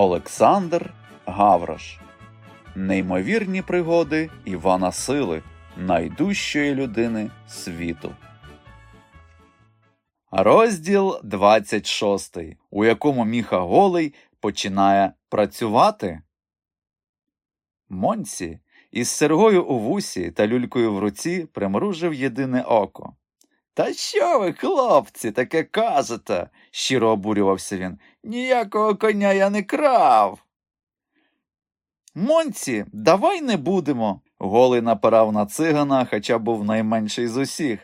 Олександр Гаврош. Неймовірні пригоди Івана Сили, найдужчої людини світу. Розділ 26, у якому Міха Голий починає працювати. Монсі із сергою у вусі та люлькою в руці примружив єдине око. Та що ви, хлопці, таке кажете? щиро обурювався він. Ніякого коня я не крав. Монці, давай не будемо. Голий напирав на цигана, хоча був найменший з усіх.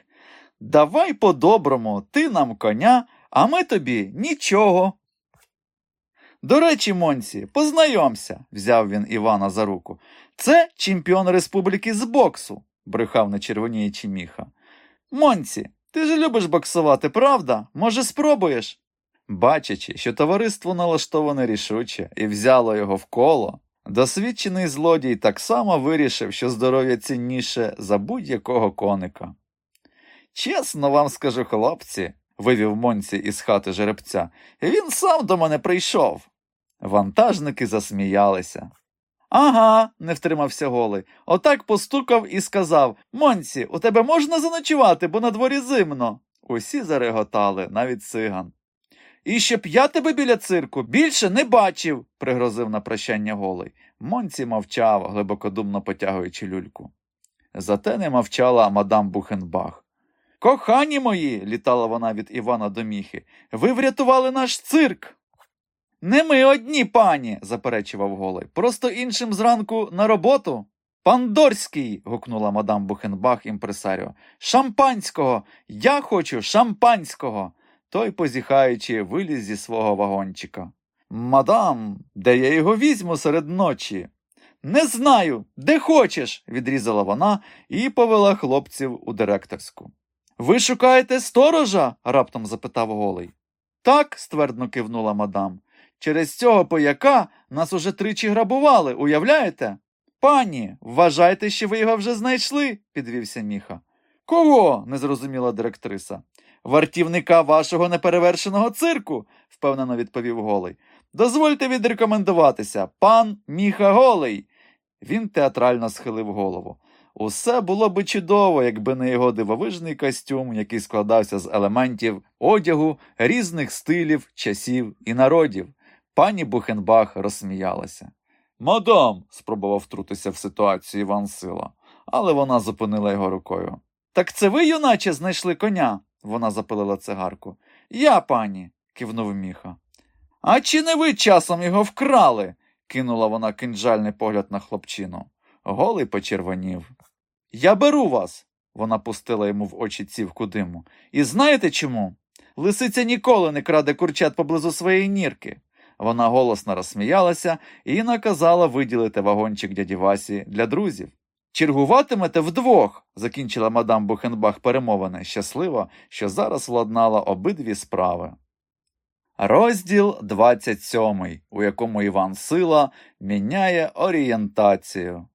Давай по-доброму, ти нам коня, а ми тобі нічого. До речі, Монці, познайомся, взяв він Івана за руку. Це чемпіон республіки з боксу, брехав на червоніючи міха. Монці, ти ж любиш боксувати, правда? Може, спробуєш? Бачачи, що товариство налаштоване рішуче і взяло його в коло, досвідчений злодій так само вирішив, що здоров'я цінніше за будь-якого коника. Чесно вам скажу, хлопці, вивів Монці із хати жеребця, він сам до мене прийшов. Вантажники засміялися. Ага, не втримався голий. Отак постукав і сказав Монці, у тебе можна заночувати, бо на дворі зимно. Усі зареготали, навіть циган. І щоб я тебе біля цирку більше не бачив, пригрозив на прощання голий. Монці мовчав, глибокодумно потягуючи люльку. Зате не мовчала мадам Бухенбах. Кохані мої, літала вона від Івана до міхи, ви врятували наш цирк. Не ми одні, пані, заперечував голий. Просто іншим зранку на роботу. Пандорський. гукнула мадам Бухенбах імпресаріо. Шампанського. Я хочу шампанського. Той, позіхаючи, виліз зі свого вагончика. Мадам, де я його візьму серед ночі? Не знаю, де хочеш, відрізала вона і повела хлопців у директорську. Ви шукаєте сторожа? раптом запитав голий. Так, ствердно кивнула мадам. Через цього пояка нас уже тричі грабували, уявляєте? Пані, вважайте, що ви його вже знайшли, підвівся міха. Кого? не зрозуміла директриса. Вартівника вашого неперевершеного цирку, впевнено відповів голий. Дозвольте відрекомендуватися, пан Міха Голий. Він театрально схилив голову. Усе було би чудово, якби не його дивовижний костюм, який складався з елементів одягу, різних стилів, часів і народів. Пані Бухенбах розсміялася. Мадам, спробував втрутися в ситуацію Іван Сила, але вона зупинила його рукою. Так це ви, юначе, знайшли коня? Вона запалила цигарку. Я, пані, кивнув міха. А чи не ви часом його вкрали? кинула вона кинджальний погляд на хлопчину. Голий почервонів. Я беру вас, вона пустила йому в очі цівку диму. І знаєте чому? Лисиця ніколи не краде курчат поблизу своєї нірки. Вона голосно розсміялася і наказала виділити вагончик дяді Васі для друзів. Чергуватимете вдвох, закінчила мадам Бухенбах перемовини, щаслива, що зараз владнала обидві справи. Розділ 27, у якому Іван Сила міняє орієнтацію.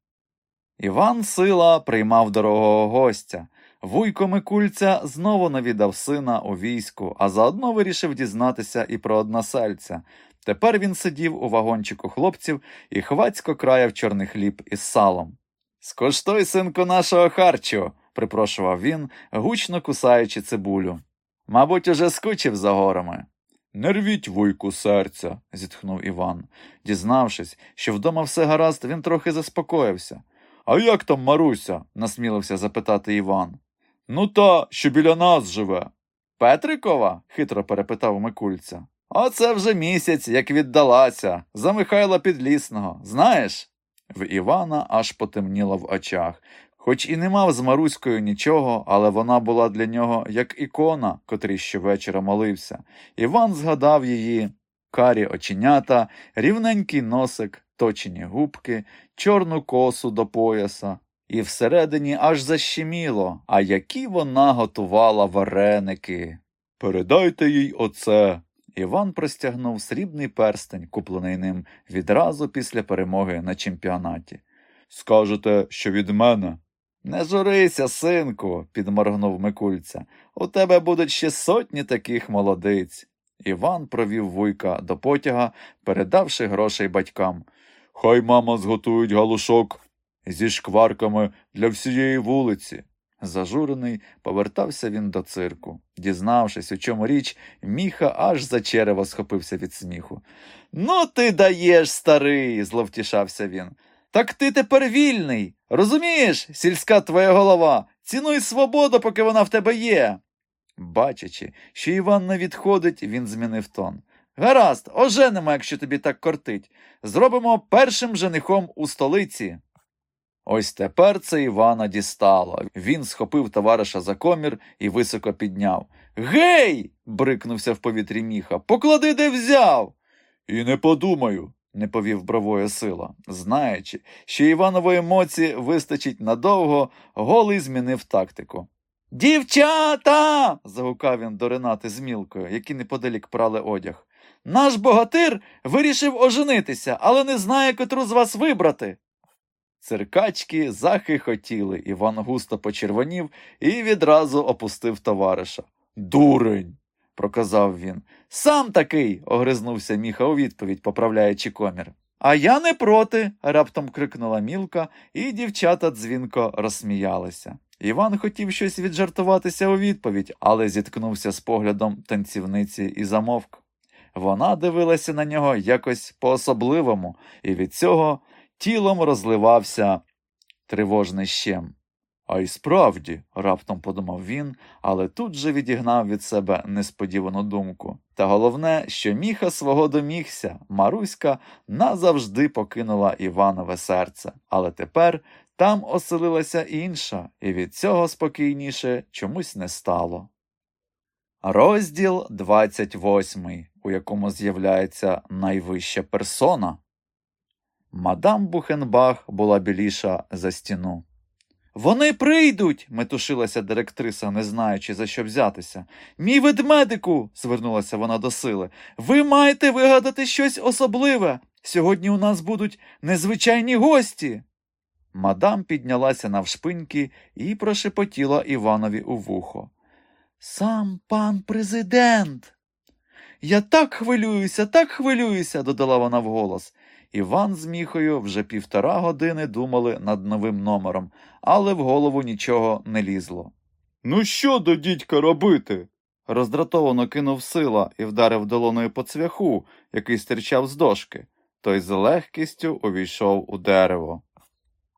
Іван Сила приймав дорогого гостя. Вуйко Микульця знову навідав сина у війську, а заодно вирішив дізнатися і про односельця. Тепер він сидів у вагончику хлопців і хвацько краяв чорний хліб із салом. Скоштуй, синку, нашого харчу, припрошував він, гучно кусаючи цибулю. Мабуть, уже скучив за горами. Не рвіть, вуйку, серця, зітхнув Іван. Дізнавшись, що вдома все гаразд, він трохи заспокоївся. А як там Маруся? насмілився запитати Іван. Ну, та, що біля нас живе. Петрикова? хитро перепитав Микульця. Оце вже місяць, як віддалася, за Михайла Підлісного. Знаєш? В Івана аж потемніло в очах. Хоч і не мав з Маруською нічого, але вона була для нього як ікона, котрий щовечора молився. Іван згадав її карі оченята, рівненький носик, точені губки, чорну косу до пояса. І всередині аж защеміло, а які вона готувала вареники. Передайте їй оце. Іван простягнув срібний перстень, куплений ним відразу після перемоги на чемпіонаті. Скажете, що від мене? Не журися, синку, підморгнув Микульця. У тебе будуть ще сотні таких молодиць. Іван провів вуйка до потяга, передавши грошей батькам. Хай мама зготують галушок зі шкварками для всієї вулиці. Зажурений, повертався він до цирку. Дізнавшись, у чому річ, міха аж за черево схопився від сміху. Ну, ти даєш, старий, зловтішався він. Так ти тепер вільний. Розумієш, сільська твоя голова, цінуй свободу, поки вона в тебе є. Бачачи, що Іван не відходить, він змінив тон. Гаразд, оженемо, якщо тобі так кортить. Зробимо першим женихом у столиці. Ось тепер це Івана дістало. Він схопив товариша за комір і високо підняв. Гей. брикнувся в повітрі міха. Поклади, де взяв. І не подумаю, не повів бровою сила. Знаючи, що Іванової емоції вистачить надовго, голий змінив тактику. Дівчата. загукав він до Ренати з мілкою, які неподалік прали одяг. Наш богатир вирішив оженитися, але не знає, котру з вас вибрати. Циркачки захихотіли, Іван густо почервонів і відразу опустив товариша. Дурень, проказав він. Сам такий, огризнувся міха у відповідь, поправляючи комір. А я не проти, раптом крикнула мілка, і дівчата дзвінко розсміялися. Іван хотів щось віджартуватися у відповідь, але зіткнувся з поглядом танцівниці і замовк. Вона дивилася на нього якось по-особливому, і від цього тілом розливався тривожний щем. А й справді, раптом подумав він, але тут же відігнав від себе несподівану думку. Та головне, що міха свого домігся, Маруська назавжди покинула Іванове серце, але тепер там оселилася інша, і від цього спокійніше чомусь не стало. Розділ 28, у якому з'являється найвища персона. Мадам Бухенбах була біліша за стіну. Вони прийдуть, метушилася директриса, не знаючи, за що взятися. Мій ведмедику, звернулася вона до сили, ви маєте вигадати щось особливе. Сьогодні у нас будуть незвичайні гості. Мадам піднялася навшпиньки і прошепотіла Іванові у вухо. Сам пан президент. Я так хвилююся, так хвилююся, додала вона вголос. Іван з міхою вже півтора години думали над новим номером, але в голову нічого не лізло. Ну, що до дідька робити? роздратовано кинув сила і вдарив долоною по цвяху, який стирчав з дошки. Той з легкістю увійшов у дерево.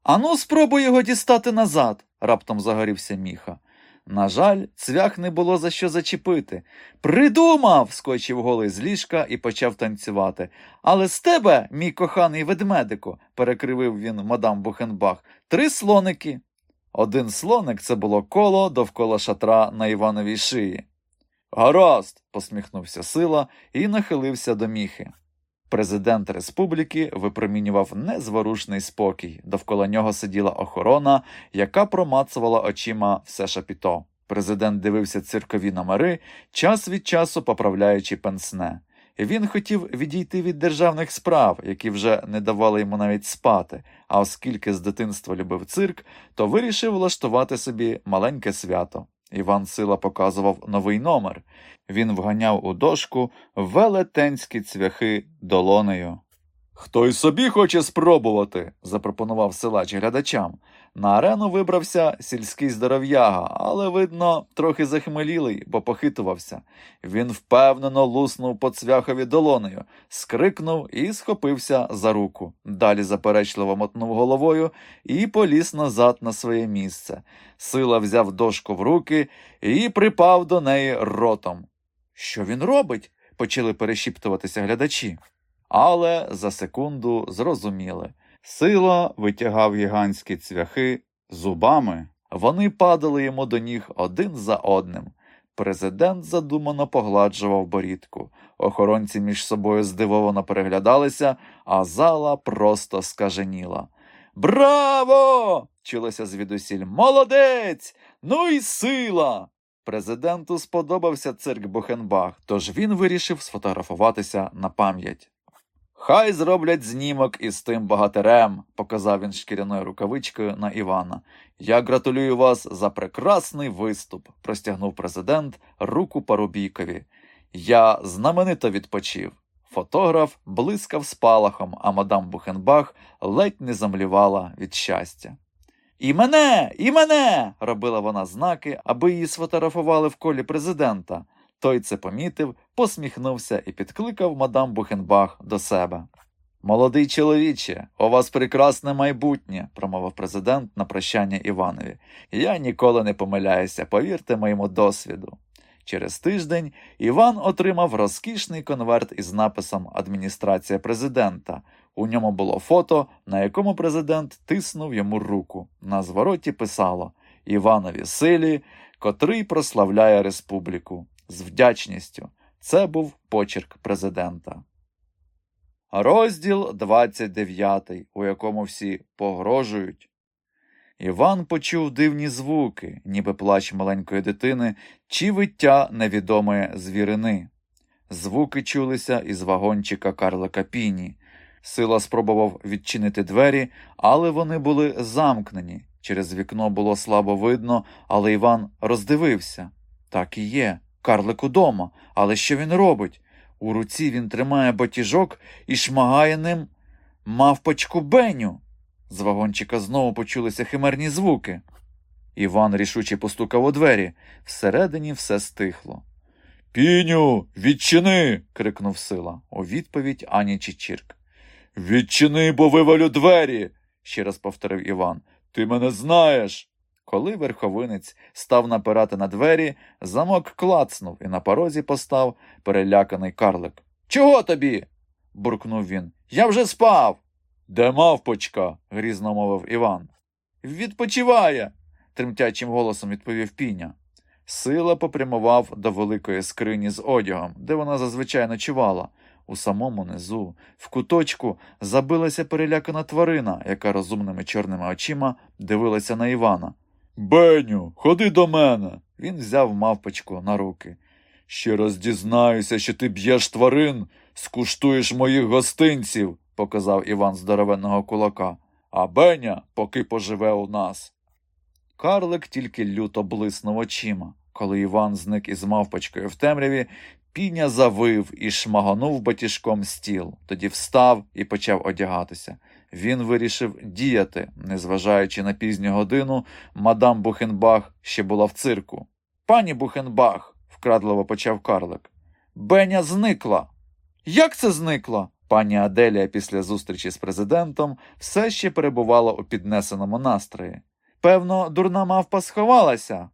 Ану, спробуй його дістати назад, раптом загорівся міха. На жаль, цвях не було за що зачепити. Придумав. скочив голий з ліжка і почав танцювати. Але з тебе, мій коханий ведмедику, перекривив він мадам Бухенбах, три слоники. Один слоник це було коло довкола шатра на Івановій шиї. Гаразд, посміхнувся сила і нахилився до міхи. Президент республіки випромінював незворушний спокій. Довкола нього сиділа охорона, яка промацувала очима все шапіто. Президент дивився циркові номери, час від часу поправляючи пенсне. Він хотів відійти від державних справ, які вже не давали йому навіть спати, а оскільки з дитинства любив цирк, то вирішив влаштувати собі маленьке свято. Іван Сила показував новий номер. Він вганяв у дошку велетенські цвяхи долонею. Хто й собі хоче спробувати, запропонував силач глядачам. На арену вибрався сільський здоров'яга, але, видно, трохи захмелілий, бо похитувався. Він впевнено луснув по цвяхові долонею, скрикнув і схопився за руку. Далі заперечливо мотнув головою і поліз назад на своє місце. Сила взяв дошку в руки і припав до неї ротом. Що він робить? почали перешіптуватися глядачі. Але за секунду зрозуміли. Сила витягав гігантські цвяхи зубами. Вони падали йому до ніг один за одним. Президент задумано погладжував борідку. Охоронці між собою здивовано переглядалися, а зала просто скаженіла. Браво! чулося звідусіль. Молодець! Ну і сила! Президенту сподобався цирк Бухенбах, тож він вирішив сфотографуватися на пам'ять. Хай зроблять знімок із тим богатирем, показав він шкіряною рукавичкою на Івана. Я гратулюю вас за прекрасний виступ, простягнув президент руку Парубійкові. Я знаменито відпочив. Фотограф блискав спалахом, а мадам Бухенбах ледь не замлівала від щастя. І мене, і мене. робила вона знаки, аби її сфотографували в колі президента. Той це помітив, посміхнувся і підкликав мадам Бухенбах до себе. Молодий чоловіче, у вас прекрасне майбутнє, промовив президент на прощання Іванові. Я ніколи не помиляюся, повірте моєму досвіду. Через тиждень Іван отримав розкішний конверт із написом Адміністрація президента. У ньому було фото, на якому президент тиснув йому руку. На звороті писало Іванові силі, котрий прославляє республіку. З вдячністю. Це був почерк президента. Розділ 29, у якому всі погрожують. Іван почув дивні звуки, ніби плач маленької дитини чи виття невідомої звірини. Звуки чулися із вагончика Карлика Піні. Сила спробував відчинити двері, але вони були замкнені. Через вікно було слабо видно, але Іван роздивився. Так і є. Карлик удома. Але що він робить? У руці він тримає батіжок і шмагає ним мавпочку Беню. З вагончика знову почулися химерні звуки. Іван рішуче постукав у двері. Всередині все стихло. Піню, відчини. крикнув сила. У відповідь ані Чичірк. Відчини, бо вивалю двері, ще раз повторив Іван. Ти мене знаєш. Коли верховинець став напирати на двері, замок клацнув і на порозі постав переляканий карлик. Чого тобі? буркнув він. Я вже спав. Де мавпочка? грізно мовив Іван. Відпочиває, тремтячим голосом відповів піня. Сила попрямував до великої скрині з одягом, де вона зазвичай ночувала. У самому низу, в куточку, забилася перелякана тварина, яка розумними чорними очима дивилася на Івана. Беню, ходи до мене. Він взяв мавпочку на руки. Ще раз дізнаюся, що ти б'єш тварин, скуштуєш моїх гостинців, показав Іван здоровенного кулака, а Беня поки поживе у нас. Карлик тільки люто блиснув очима. Коли Іван зник із мавпочкою в темряві, піня завив і шмаганув батіжком стіл, тоді встав і почав одягатися. Він вирішив діяти, незважаючи на пізню годину, мадам Бухенбах ще була в цирку. Пані Бухенбах, вкрадливо почав карлик. Беня зникла. Як це зникла? Пані Аделія після зустрічі з президентом все ще перебувала у піднесеному настрої. Певно, дурна мавпа сховалася.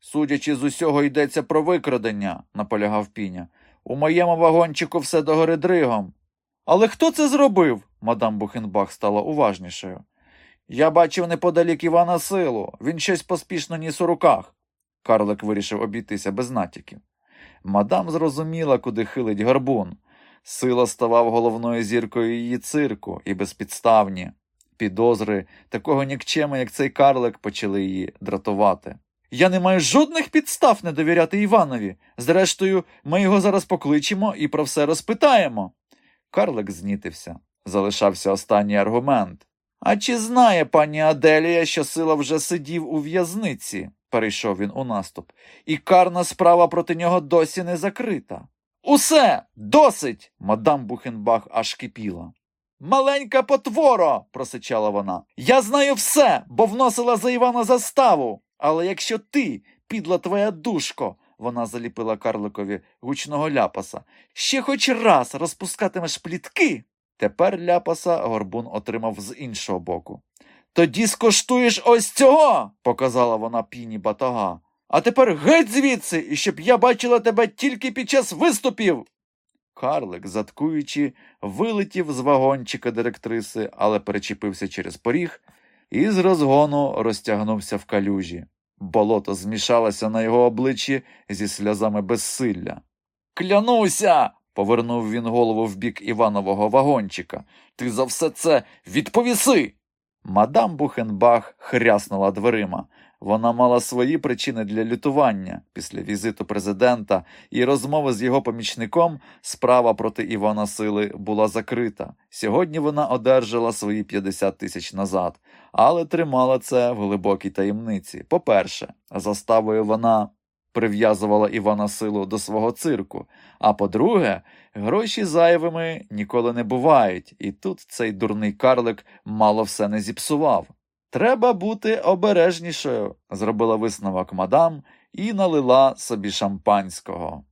Судячи з усього, йдеться про викрадення, наполягав піня. У моєму вагончику все догори дригом. Але хто це зробив? Мадам Бухенбах стала уважнішою. Я бачив неподалік Івана силу, він щось поспішно ніс у руках. Карлик вирішив обійтися без натяків. Мадам зрозуміла, куди хилить гарбун. Сила ставав головною зіркою її цирку і безпідставні. Підозри такого нікчема, як цей карлик, почали її дратувати. Я не маю жодних підстав не довіряти Іванові. Зрештою, ми його зараз покличемо і про все розпитаємо. Карлик знітився. Залишався останній аргумент. А чи знає пані Аделія, що сила вже сидів у в'язниці? перейшов він у наступ, і карна справа проти нього досі не закрита. Усе досить. мадам Бухенбах аж кипіла. Маленька потворо, просичала вона. Я знаю все, бо вносила за Івана заставу. Але якщо ти, підла твоя душко, вона заліпила карликові гучного ляпаса, ще хоч раз розпускатимеш плітки. Тепер ляпаса горбун отримав з іншого боку. Тоді скоштуєш ось цього, показала вона піні батога. А тепер геть звідси, і щоб я бачила тебе тільки під час виступів. Карлик, заткуючи, вилетів з вагончика директриси, але перечепився через поріг і з розгону розтягнувся в калюжі. Болото змішалося на його обличчі зі сльозами безсилля. Клянуся. Повернув він голову в бік Іванового вагончика. Ти за все це відповіси. Мадам Бухенбах хряснула дверима. Вона мала свої причини для лютування після візиту президента і розмови з його помічником. Справа проти Івана Сили була закрита. Сьогодні вона одержала свої 50 тисяч назад, але тримала це в глибокій таємниці. По-перше, заставою вона прив'язувала Івана Силу до свого цирку. А по-друге, гроші зайвими ніколи не бувають, і тут цей дурний карлик мало все не зіпсував. Треба бути обережнішою, зробила висновок мадам і налила собі шампанського.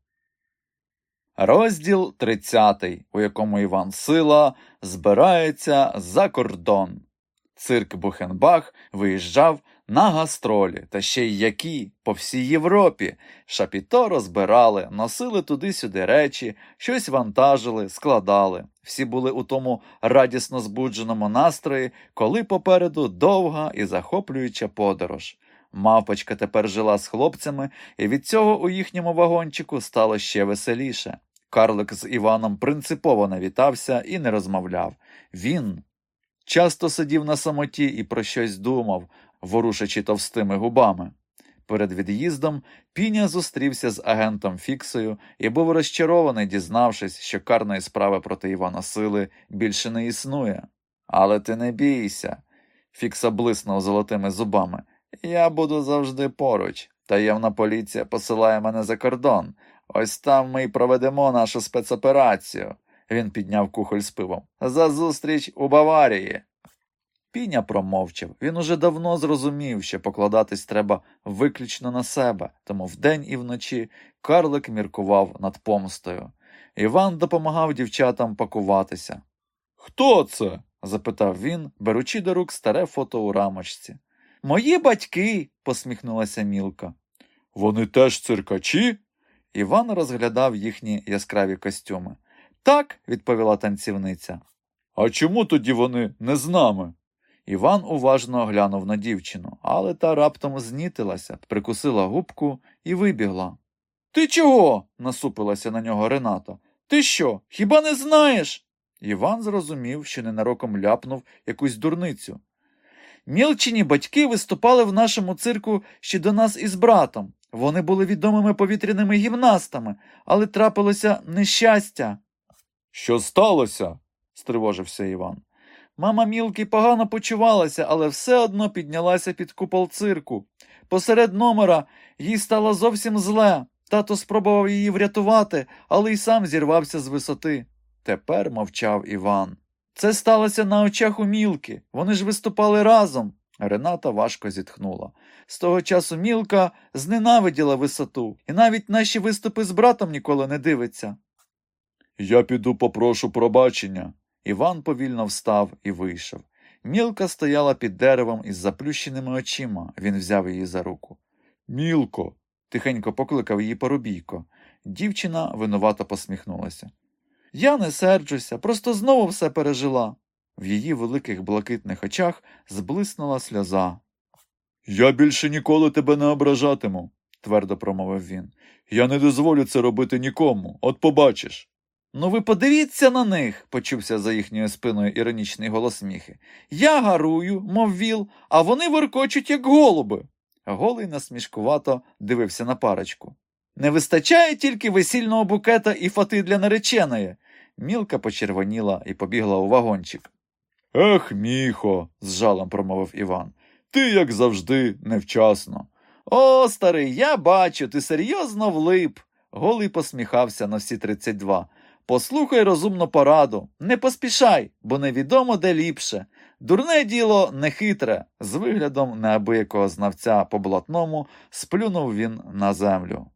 Розділ 30, у якому Іван Сила збирається за кордон. Цирк Бухенбах виїжджав на гастролі, та ще й які по всій Європі. Шапіто розбирали, носили туди-сюди речі, щось вантажили, складали. Всі були у тому радісно збудженому настрої, коли попереду довга і захоплююча подорож. Мавпочка тепер жила з хлопцями, і від цього у їхньому вагончику стало ще веселіше. Карлик з Іваном принципово не вітався і не розмовляв. Він часто сидів на самоті і про щось думав, ворушачи товстими губами. Перед від'їздом Піня зустрівся з агентом Фіксою і був розчарований, дізнавшись, що карної справи проти Івана Сили більше не існує. Але ти не бійся. Фікса блиснув золотими зубами. Я буду завжди поруч. Таємна поліція посилає мене за кордон. Ось там ми й проведемо нашу спецоперацію. Він підняв кухоль з пивом. За зустріч у Баварії. Піня промовчав. Він уже давно зрозумів, що покладатись треба виключно на себе, тому вдень і вночі карлик міркував над помстою. Іван допомагав дівчатам пакуватися. Хто це? запитав він, беручи до рук старе фото у рамочці. Мої батьки, посміхнулася Мілка. Вони теж циркачі? Іван розглядав їхні яскраві костюми. Так, відповіла танцівниця. А чому тоді вони не з нами? Іван уважно глянув на дівчину, але та раптом знітилася, прикусила губку і вибігла. Ти чого? насупилася на нього Рената. Ти що? Хіба не знаєш? Іван зрозумів, що ненароком ляпнув якусь дурницю. Мілчині батьки виступали в нашому цирку ще до нас із братом. Вони були відомими повітряними гімнастами, але трапилося нещастя. Що сталося? стривожився Іван. Мама Мілки погано почувалася, але все одно піднялася під купол цирку. Посеред номера їй стало зовсім зле. Тато спробував її врятувати, але й сам зірвався з висоти. Тепер мовчав Іван. Це сталося на очах у Мілки. Вони ж виступали разом. Рената важко зітхнула. З того часу Мілка зненавиділа висоту, і навіть наші виступи з братом ніколи не дивиться. Я піду попрошу пробачення. Іван повільно встав і вийшов. Мілка стояла під деревом із заплющеними очима. Він взяв її за руку. Мілко. тихенько покликав її Поробійко. Дівчина винувато посміхнулася. Я не серджуся, просто знову все пережила. В її великих блакитних очах зблиснула сльоза. Я більше ніколи тебе не ображатиму, твердо промовив він. Я не дозволю це робити нікому, от побачиш. Ну, ви подивіться на них, почувся за їхньою спиною іронічний голос сміхи. Я гарую, мов віл, а вони воркочуть, як голуби. Голий насмішкувато дивився на парочку. Не вистачає тільки весільного букета і фати для нареченої. Мілка почервоніла і побігла у вагончик. Ех, міхо, з жалем промовив Іван. Ти, як завжди, невчасно. О, старий, я бачу, ти серйозно влип. Голий посміхався на всі тридцять два. Послухай розумну пораду, не поспішай, бо невідомо де ліпше. Дурне діло нехитре, з виглядом неабиякого знавця по блатному сплюнув він на землю.